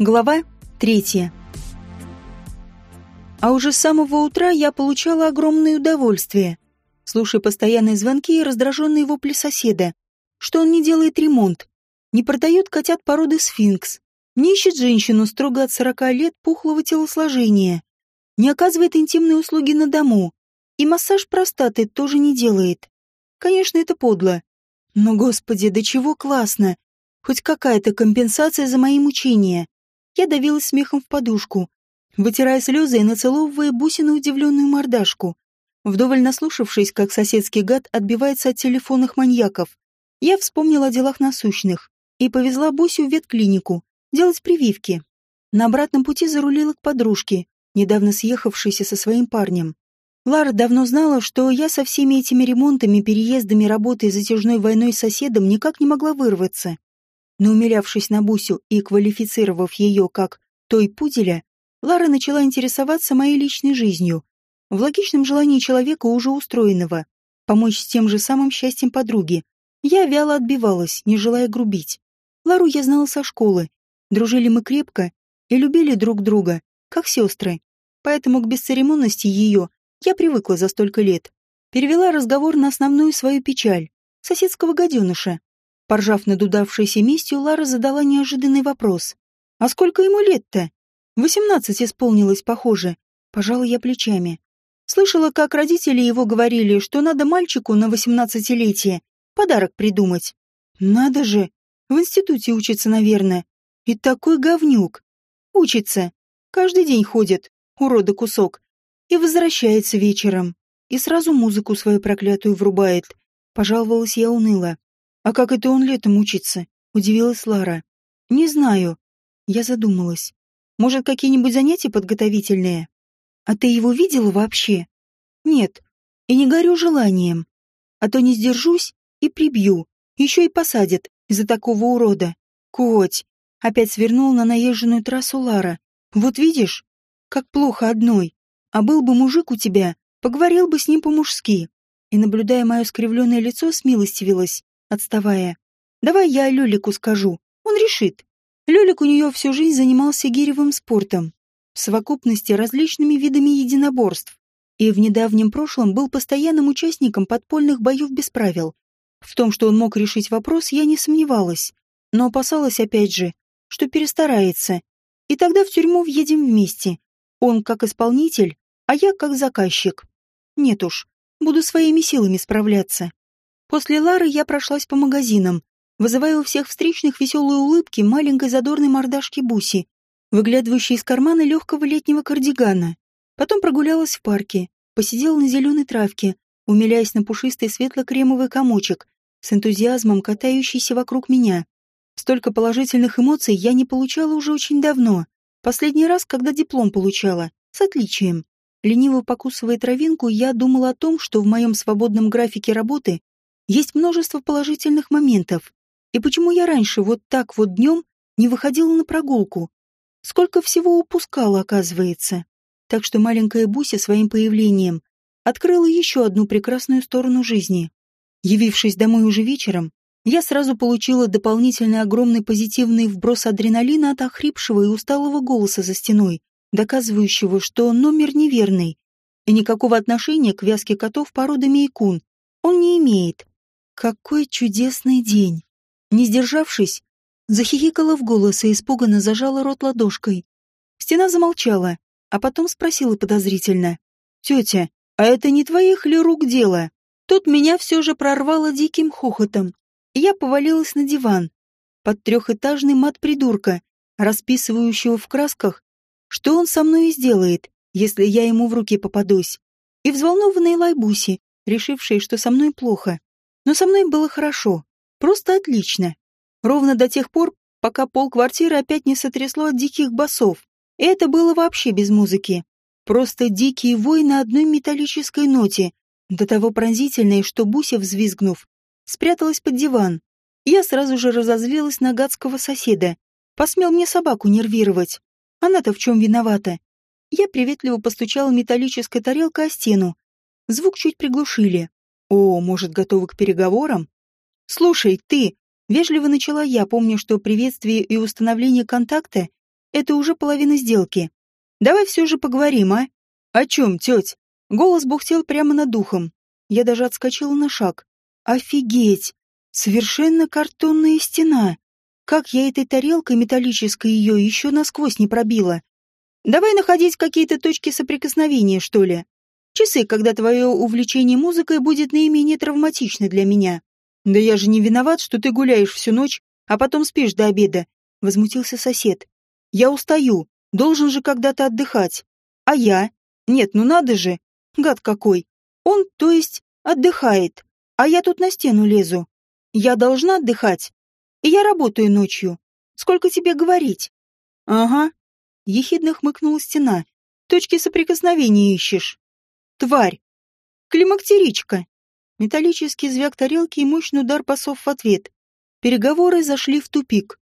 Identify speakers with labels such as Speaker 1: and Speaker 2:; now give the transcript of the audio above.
Speaker 1: Глава третья. А уже с самого утра я получала огромное удовольствие, слушая постоянные звонки и раздраженные вопли соседа, что он не делает ремонт, не продает котят породы сфинкс, не ищет женщину строго от сорока лет пухлого телосложения, не оказывает интимные услуги на дому, и массаж простаты тоже не делает. Конечно, это подло. Но, господи, до чего классно! Хоть какая-то компенсация за мои мучения. Я давилась смехом в подушку, вытирая слезы и нацеловывая бусину удивленную мордашку. Вдоволь наслушавшись, как соседский гад отбивается от телефонных маньяков, я вспомнила о делах насущных и повезла Бусю в ветклинику делать прививки. На обратном пути зарулила к подружке, недавно съехавшейся со своим парнем. Лара давно знала, что я со всеми этими ремонтами, переездами, работой, затяжной войной с соседом никак не могла вырваться. Но умилявшись на Бусю и квалифицировав ее как «той пуделя», Лара начала интересоваться моей личной жизнью, в логичном желании человека, уже устроенного, помочь с тем же самым счастьем подруги. Я вяло отбивалась, не желая грубить. Лару я знала со школы. Дружили мы крепко и любили друг друга, как сестры. Поэтому к бесцеремонности ее я привыкла за столько лет. Перевела разговор на основную свою печаль — соседского гаденыша. Поржав над удавшейся местью, Лара задала неожиданный вопрос. «А сколько ему лет-то?» «Восемнадцать исполнилось, похоже». Пожала я плечами. Слышала, как родители его говорили, что надо мальчику на восемнадцатилетие подарок придумать. Надо же, в институте учится, наверное. И такой говнюк. Учится. Каждый день ходит, урода кусок. И возвращается вечером. И сразу музыку свою проклятую врубает. Пожаловалась я уныло. «А как это он летом учится?» — удивилась Лара. «Не знаю». Я задумалась. «Может, какие-нибудь занятия подготовительные?» «А ты его видела вообще?» «Нет. И не горю желанием. А то не сдержусь и прибью. Еще и посадят из-за такого урода. Коть!» Опять свернул на наезженную трассу Лара. «Вот видишь, как плохо одной. А был бы мужик у тебя, поговорил бы с ним по-мужски». И, наблюдая мое скривленное лицо, смилостивилась отставая. «Давай я Лёлику скажу, он решит». Лёлик у неё всю жизнь занимался гиревым спортом, в совокупности различными видами единоборств, и в недавнем прошлом был постоянным участником подпольных боёв без правил. В том, что он мог решить вопрос, я не сомневалась, но опасалась опять же, что перестарается, и тогда в тюрьму въедем вместе. Он как исполнитель, а я как заказчик. Нет уж, буду своими силами справляться. После Лары я прошлась по магазинам, вызывая у всех встречных веселые улыбки маленькой задорной мордашки Буси, выглядывающей из кармана легкого летнего кардигана. Потом прогулялась в парке, посидела на зеленой травке, умиляясь на пушистый светло-кремовый комочек, с энтузиазмом катающийся вокруг меня. Столько положительных эмоций я не получала уже очень давно. Последний раз, когда диплом получала, с отличием. Лениво покусывая травинку, я думала о том, что в моем свободном графике работы есть множество положительных моментов. И почему я раньше вот так вот днем не выходила на прогулку? Сколько всего упускала, оказывается. Так что маленькая Буся своим появлением открыла еще одну прекрасную сторону жизни. Явившись домой уже вечером, я сразу получила дополнительный огромный позитивный вброс адреналина от охрипшего и усталого голоса за стеной, доказывающего, что номер неверный, и никакого отношения к вязке котов породы мейкун он не имеет. Какой чудесный день! Не сдержавшись, захихикала в голос и испуганно зажала рот ладошкой. Стена замолчала, а потом спросила подозрительно. «Тетя, а это не твоих ли рук дело?» Тут меня все же прорвало диким хохотом, и я повалилась на диван под трехэтажный мат придурка, расписывающего в красках, что он со мной сделает, если я ему в руки попадусь, и взволнованные лайбуси, решившие, что со мной плохо. Но со мной было хорошо, просто отлично. Ровно до тех пор, пока пол квартиры опять не сотрясло от диких басов. И это было вообще без музыки. Просто дикий вой на одной металлической ноте, до того пронзительной, что Буся, взвизгнув, спряталась под диван. Я сразу же разозлилась на гадского соседа. Посмел мне собаку нервировать. Она-то в чем виновата? Я приветливо постучала металлической тарелкой о стену. Звук чуть приглушили. О, может, готовы к переговорам? Слушай, ты, вежливо начала я, помня, что приветствие и установление контакта это уже половина сделки. Давай все же поговорим, а? О чем, теть? Голос бухтел прямо над духом. Я даже отскочила на шаг. Офигеть! Совершенно картонная стена. Как я этой тарелкой металлической ее еще насквозь не пробила. Давай находить какие-то точки соприкосновения, что ли. Часы, когда твое увлечение музыкой будет наименее травматично для меня. Да я же не виноват, что ты гуляешь всю ночь, а потом спишь до обеда. Возмутился сосед. Я устаю, должен же когда-то отдыхать. А я? Нет, ну надо же. Гад какой. Он, то есть, отдыхает. А я тут на стену лезу. Я должна отдыхать. И я работаю ночью. Сколько тебе говорить? Ага. Ехидно хмыкнула стена. Точки соприкосновения ищешь. Тварь. Климактеричка. Металлический звяк тарелки и мощный удар пасов в ответ. Переговоры зашли в тупик.